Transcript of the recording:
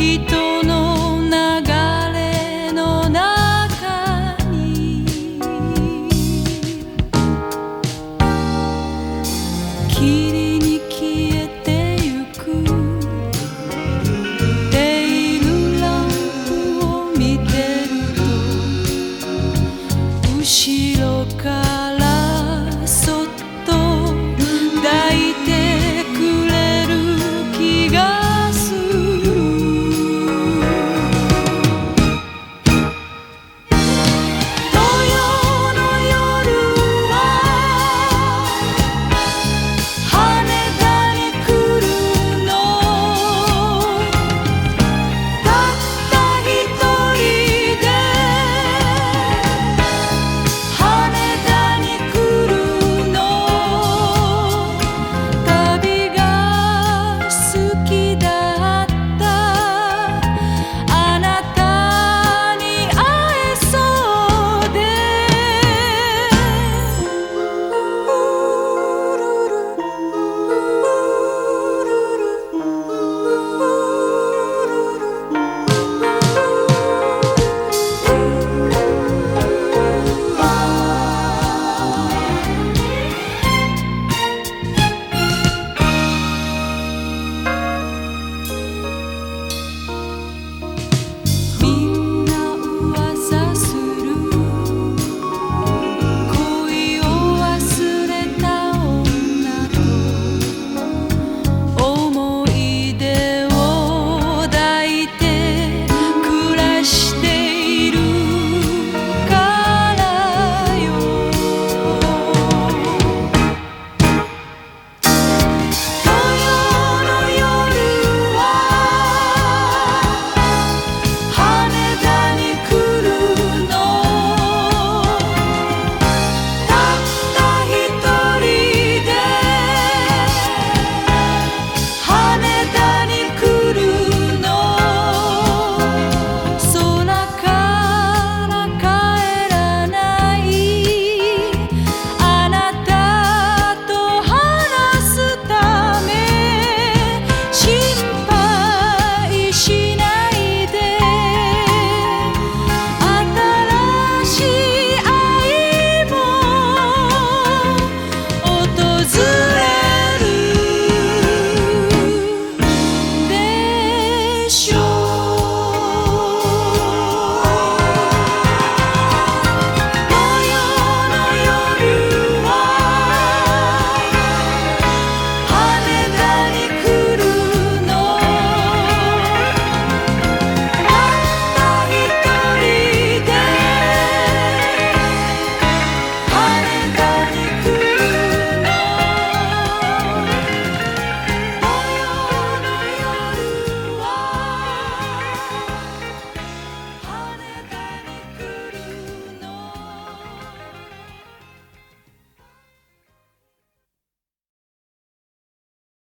人の流れの中に。霧に消えてゆくテイルランプを見てると後ろから